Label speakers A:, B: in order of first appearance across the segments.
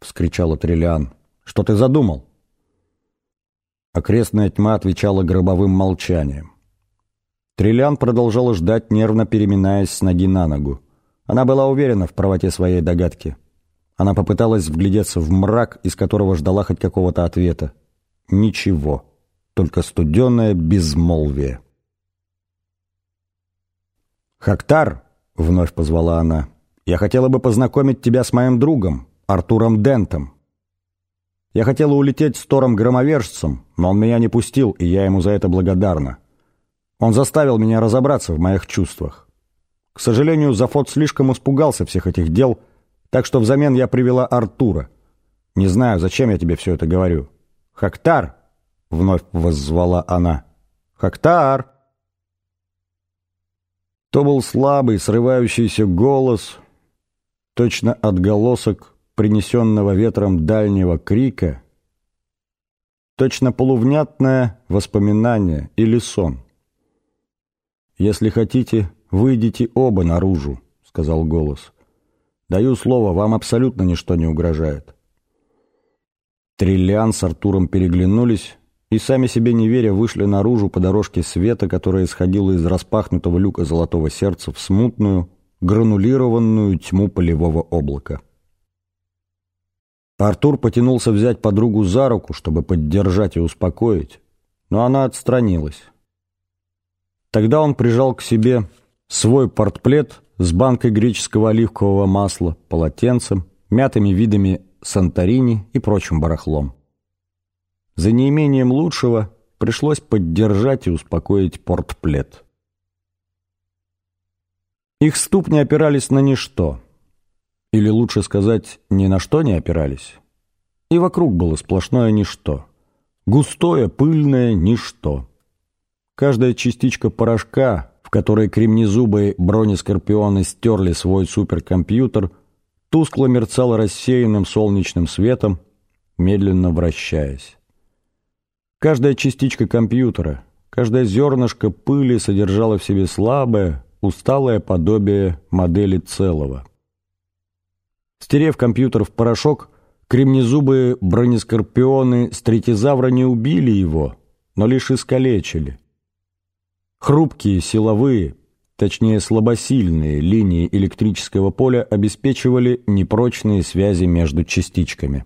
A: вскричала Триллиан. «Что ты задумал?» Окрестная тьма отвечала гробовым молчанием. Триллиан продолжала ждать, нервно переминаясь с ноги на ногу. Она была уверена в правоте своей догадки. Она попыталась вглядеться в мрак, из которого ждала хоть какого-то ответа. Ничего. Только студенное безмолвие. «Хактар!» — вновь позвала она. «Я хотела бы познакомить тебя с моим другом, Артуром Дентом. Я хотела улететь с Тором Громовержцем, но он меня не пустил, и я ему за это благодарна. Он заставил меня разобраться в моих чувствах. К сожалению, Зафот слишком испугался всех этих дел, так что взамен я привела Артура. Не знаю, зачем я тебе все это говорю. «Хактар!» — вновь воззвала она. «Хактар!» То был слабый, срывающийся голос, точно отголосок принесенного ветром дальнего крика, точно полувнятное воспоминание или сон. «Если хотите, выйдите оба наружу», — сказал голос. «Даю слово, вам абсолютно ничто не угрожает». Триллиан с Артуром переглянулись, и сами себе не веря вышли наружу по дорожке света, которая исходила из распахнутого люка золотого сердца в смутную, гранулированную тьму полевого облака. Артур потянулся взять подругу за руку, чтобы поддержать и успокоить, но она отстранилась. Тогда он прижал к себе свой портплет с банкой греческого оливкового масла, полотенцем, мятыми видами Санторини и прочим барахлом. За неимением лучшего пришлось поддержать и успокоить портплет. Их ступни опирались на ничто. Или лучше сказать, ни на что не опирались. И вокруг было сплошное ничто. Густое, пыльное ничто. Каждая частичка порошка, в которой кремнезубые бронескорпионы стерли свой суперкомпьютер, тускло мерцала рассеянным солнечным светом, медленно вращаясь. Каждая частичка компьютера, каждое зернышко пыли содержало в себе слабое, усталое подобие модели целого. Стерев компьютер в порошок, кремнезубые бронескорпионы стретизавра не убили его, но лишь искалечили. Хрупкие, силовые, точнее слабосильные линии электрического поля обеспечивали непрочные связи между частичками.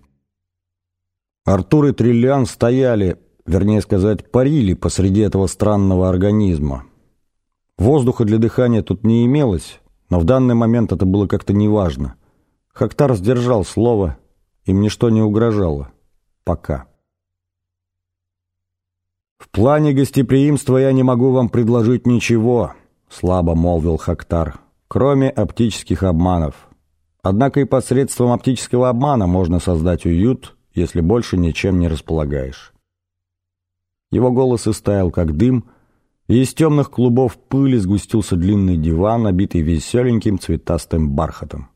A: Артур и Триллиан стояли, вернее сказать, парили посреди этого странного организма. Воздуха для дыхания тут не имелось, но в данный момент это было как-то неважно. Хактар сдержал слово, им ничто не угрожало. Пока. «В плане гостеприимства я не могу вам предложить ничего», — слабо молвил Хактар, «кроме оптических обманов. Однако и посредством оптического обмана можно создать уют, если больше ничем не располагаешь». Его голос истаял, как дым, и из темных клубов пыли сгустился длинный диван, набитый веселеньким цветастым бархатом.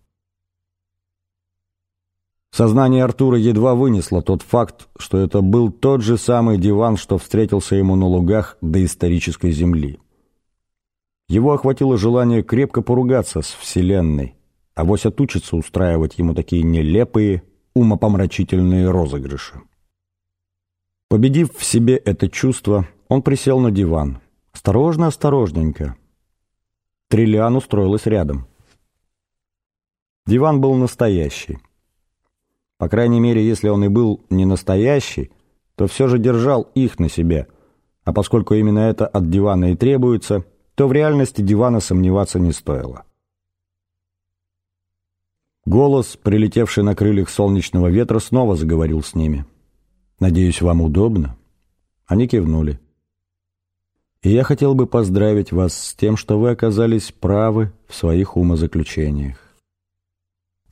A: Сознание Артура едва вынесло тот факт, что это был тот же самый диван, что встретился ему на лугах доисторической земли. Его охватило желание крепко поругаться с Вселенной, а вось отучиться устраивать ему такие нелепые, умопомрачительные розыгрыши. Победив в себе это чувство, он присел на диван. Осторожно, осторожненько. Триллиан устроилась рядом. Диван был настоящий. По крайней мере, если он и был не настоящий, то все же держал их на себе. А поскольку именно это от дивана и требуется, то в реальности дивана сомневаться не стоило. Голос, прилетевший на крыльях солнечного ветра, снова заговорил с ними. Надеюсь, вам удобно?» Они кивнули. «И я хотел бы поздравить вас с тем, что вы оказались правы в своих умозаключениях.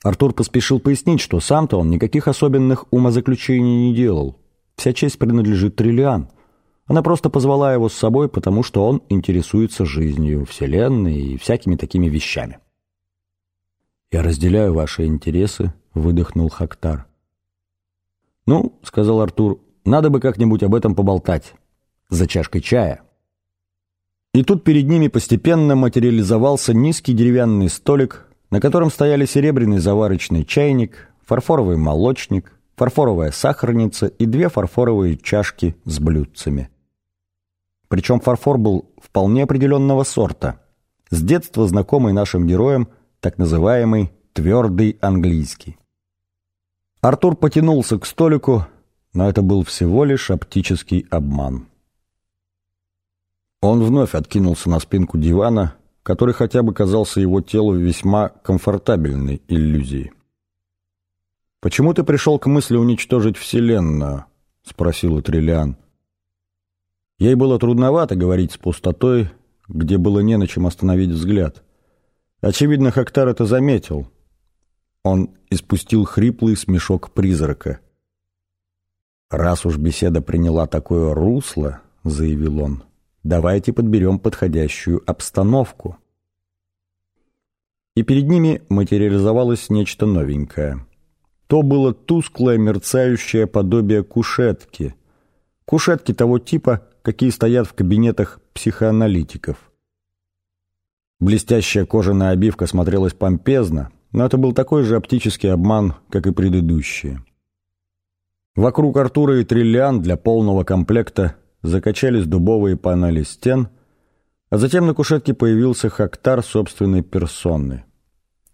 A: Артур поспешил пояснить, что сам-то он никаких особенных умозаключений не делал. Вся честь принадлежит Триллиан. Она просто позвала его с собой, потому что он интересуется жизнью, Вселенной и всякими такими вещами. «Я разделяю ваши интересы», — выдохнул Хактар. «Ну», — сказал Артур, — «надо бы как-нибудь об этом поболтать. За чашкой чая». И тут перед ними постепенно материализовался низкий деревянный столик, на котором стояли серебряный заварочный чайник, фарфоровый молочник, фарфоровая сахарница и две фарфоровые чашки с блюдцами. Причем фарфор был вполне определенного сорта, с детства знакомый нашим героям, так называемый твердый английский. Артур потянулся к столику, но это был всего лишь оптический обман. Он вновь откинулся на спинку дивана, который хотя бы казался его телу весьма комфортабельной иллюзией. «Почему ты пришел к мысли уничтожить Вселенную?» — спросил Триллиан. Ей было трудновато говорить с пустотой, где было не на чем остановить взгляд. Очевидно, Хактар это заметил. Он испустил хриплый смешок призрака. «Раз уж беседа приняла такое русло», — заявил он, — «давайте подберем подходящую обстановку». И перед ними материализовалось нечто новенькое — то было тусклое мерцающее подобие кушетки. Кушетки того типа, какие стоят в кабинетах психоаналитиков. Блестящая кожаная обивка смотрелась помпезно, но это был такой же оптический обман, как и предыдущие. Вокруг Артура и Триллиан для полного комплекта закачались дубовые панели стен, а затем на кушетке появился Хактар собственной персоны.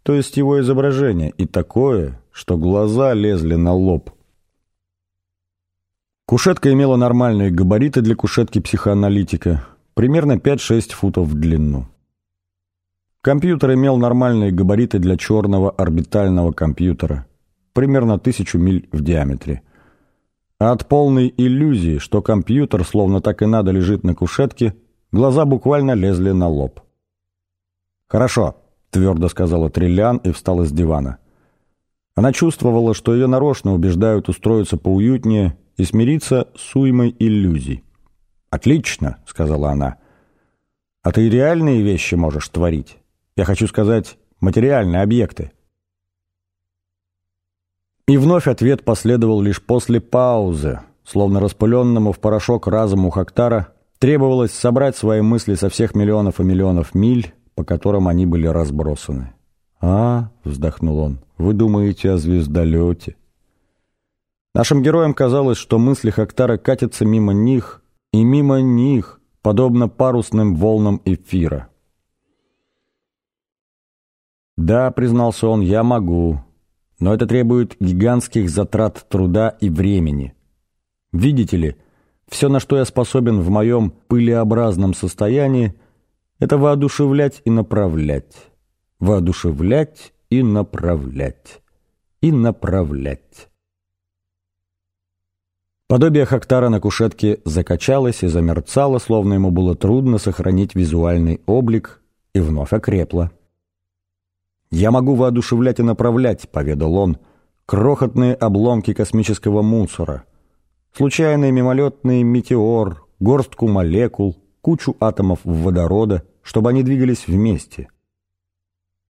A: То есть его изображение, и такое, что глаза лезли на лоб. Кушетка имела нормальные габариты для кушетки психоаналитика, примерно 5-6 футов в длину. Компьютер имел нормальные габариты для черного орбитального компьютера, примерно тысячу миль в диаметре. От полной иллюзии, что компьютер словно так и надо лежит на кушетке, глаза буквально лезли на лоб. «Хорошо», — твердо сказала Триллиан и встала с дивана. Она чувствовала, что ее нарочно убеждают устроиться поуютнее и смириться с уймой иллюзий. «Отлично», — сказала она. «А ты реальные вещи можешь творить? Я хочу сказать, материальные объекты». И вновь ответ последовал лишь после паузы, словно распыленному в порошок разуму Хактара требовалось собрать свои мысли со всех миллионов и миллионов миль, по которым они были разбросаны. «А», — вздохнул он, — «вы думаете о звездолете?» Нашим героям казалось, что мысли Хактара катятся мимо них и мимо них, подобно парусным волнам эфира. «Да», — признался он, — «я могу, но это требует гигантских затрат труда и времени. Видите ли, все, на что я способен в моем пылеобразном состоянии, это воодушевлять и направлять» воодушевлять и направлять, и направлять. Подобие Хактара на кушетке закачалось и замерцало, словно ему было трудно сохранить визуальный облик, и вновь окрепло. «Я могу воодушевлять и направлять», — поведал он, — «крохотные обломки космического мусора, случайный мимолетный метеор, горстку молекул, кучу атомов водорода, чтобы они двигались вместе».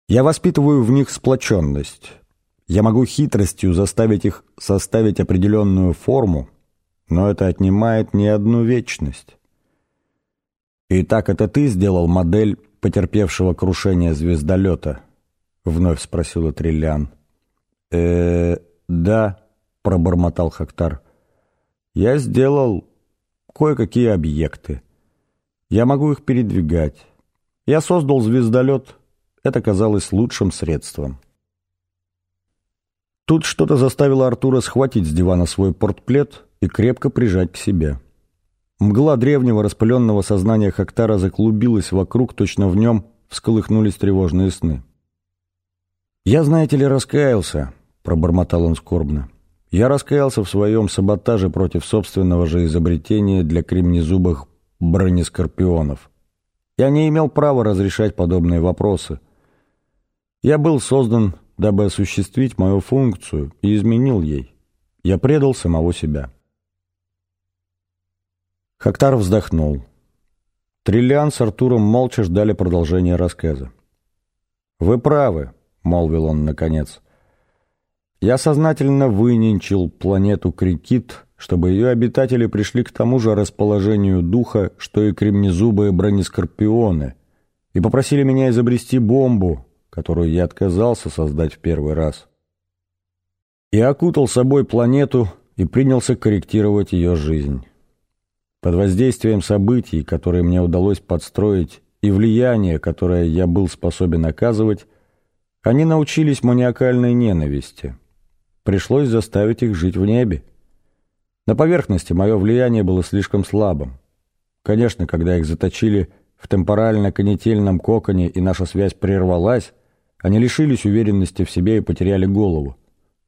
A: Я воспитываю в них сплоченность. Я могу хитростью заставить их составить определенную форму, но это отнимает не одну вечность. «И так это ты сделал модель потерпевшего крушение звездолета?» — вновь спросила Триллиан. э да», — пробормотал Хактар. «Я сделал кое-какие объекты. Я могу их передвигать. Я создал звездолет — это казалось лучшим средством. Тут что-то заставило Артура схватить с дивана свой портплет и крепко прижать к себе. Мгла древнего распыленного сознания Хактара заклубилась вокруг, точно в нем всколыхнулись тревожные сны. «Я, знаете ли, раскаялся», — пробормотал он скорбно. «Я раскаялся в своем саботаже против собственного же изобретения для кремнезубых бронескорпионов. Я не имел права разрешать подобные вопросы». Я был создан дабы осуществить мою функцию, и изменил ей. Я предал самого себя. Хактар вздохнул. Триллиан с Артуром молча ждали продолжения рассказа. «Вы правы», — молвил он наконец. «Я сознательно выненчил планету Крикит, чтобы ее обитатели пришли к тому же расположению духа, что и кремнезубые бронескорпионы, и попросили меня изобрести бомбу, которую я отказался создать в первый раз. Я окутал собой планету и принялся корректировать ее жизнь». Под воздействием событий, которые мне удалось подстроить, и влияния, которое я был способен оказывать, они научились маниакальной ненависти. Пришлось заставить их жить в небе. На поверхности мое влияние было слишком слабым. Конечно, когда их заточили в темпорально-конетельном коконе и наша связь прервалась, они лишились уверенности в себе и потеряли голову.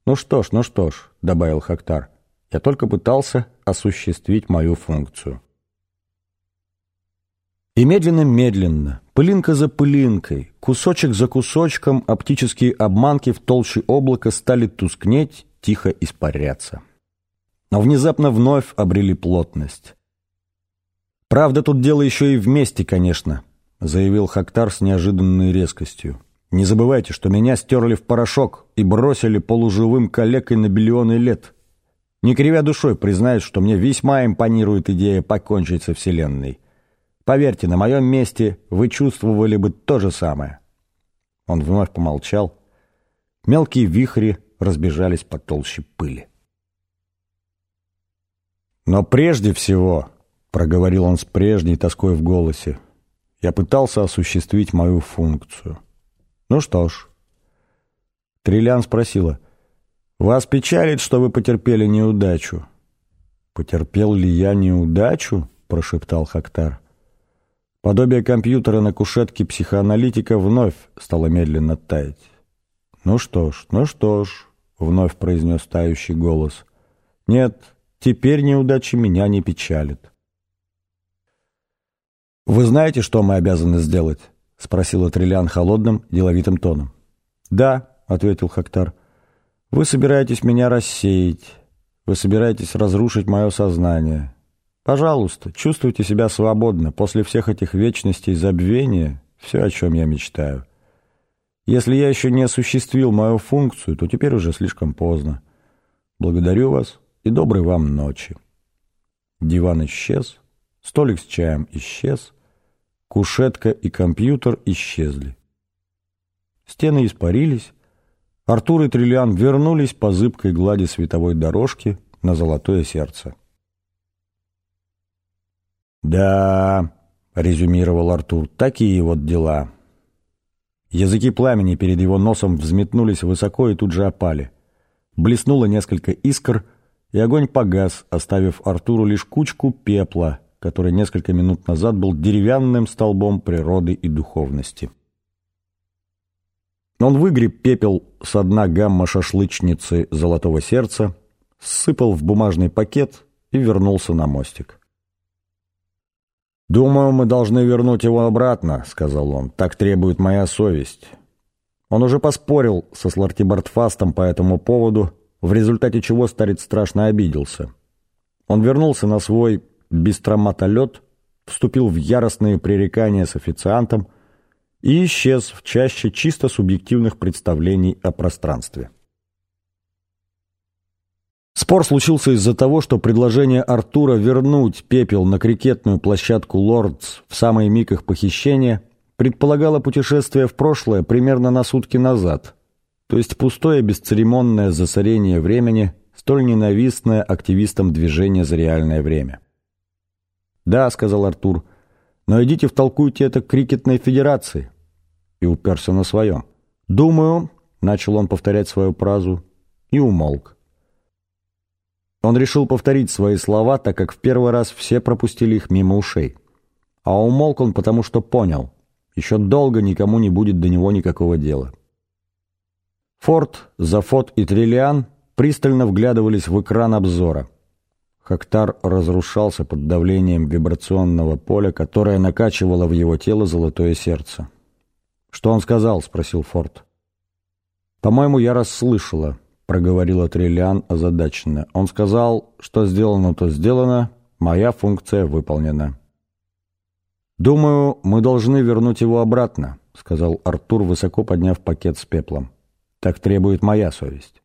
A: «Ну что ж, ну что ж», — добавил Хактар, — «я только пытался осуществить мою функцию. И медленно-медленно, пылинка за пылинкой, кусочек за кусочком оптические обманки в толще облака стали тускнеть, тихо испаряться. Но внезапно вновь обрели плотность. «Правда, тут дело еще и вместе, конечно», — заявил Хактар с неожиданной резкостью. «Не забывайте, что меня стерли в порошок и бросили полуживым калекой на миллионы лет. Не кривя душой признаюсь, что мне весьма импонирует идея покончить со Вселенной. Поверьте, на моем месте вы чувствовали бы то же самое. Он вновь помолчал. Мелкие вихри разбежались по толще пыли. «Но прежде всего», — проговорил он с прежней тоской в голосе, «я пытался осуществить мою функцию». «Ну что ж». Триллиан спросила, «Вас печалит, что вы потерпели неудачу?» «Потерпел ли я неудачу?» — прошептал Хактар. Подобие компьютера на кушетке психоаналитика вновь стало медленно таять. «Ну что ж, ну что ж», — вновь произнес тающий голос. «Нет, теперь неудачи меня не печалит». «Вы знаете, что мы обязаны сделать?» — спросила Триллиан холодным, деловитым тоном. «Да», — ответил Хактар. Вы собираетесь меня рассеять. Вы собираетесь разрушить мое сознание. Пожалуйста, чувствуйте себя свободно. После всех этих вечностей забвения все, о чем я мечтаю. Если я еще не осуществил мою функцию, то теперь уже слишком поздно. Благодарю вас и доброй вам ночи. Диван исчез, столик с чаем исчез, кушетка и компьютер исчезли. Стены испарились, Артур и Триллиан вернулись по зыбкой глади световой дорожки на золотое сердце. «Да», — резюмировал Артур, — «такие вот дела». Языки пламени перед его носом взметнулись высоко и тут же опали. Блеснуло несколько искр, и огонь погас, оставив Артуру лишь кучку пепла, который несколько минут назад был деревянным столбом природы и духовности. Он выгреб пепел со дна гамма-шашлычницы «Золотого сердца», сыпал в бумажный пакет и вернулся на мостик. «Думаю, мы должны вернуть его обратно», — сказал он. «Так требует моя совесть». Он уже поспорил со Слартибартфастом по этому поводу, в результате чего старец страшно обиделся. Он вернулся на свой бистроматолет, вступил в яростные пререкания с официантом, и исчез в чаще чисто субъективных представлений о пространстве. Спор случился из-за того, что предложение Артура вернуть пепел на крикетную площадку «Лордс» в самый миг их похищения предполагало путешествие в прошлое примерно на сутки назад, то есть пустое бесцеремонное засорение времени, столь ненавистное активистам движения за реальное время. «Да», — сказал Артур, — «но идите втолкуйте это крикетной федерации» и уперся на своем. «Думаю», — начал он повторять свою фразу, и умолк. Он решил повторить свои слова, так как в первый раз все пропустили их мимо ушей. А умолк он потому, что понял, еще долго никому не будет до него никакого дела. Форд, Зафот и Триллиан пристально вглядывались в экран обзора. Хактар разрушался под давлением вибрационного поля, которое накачивало в его тело золотое сердце. «Что он сказал?» — спросил Форд. «По-моему, я расслышала», — проговорила Триллиан озадаченно. «Он сказал, что сделано, то сделано, моя функция выполнена». «Думаю, мы должны вернуть его обратно», — сказал Артур, высоко подняв пакет с пеплом. «Так требует моя совесть».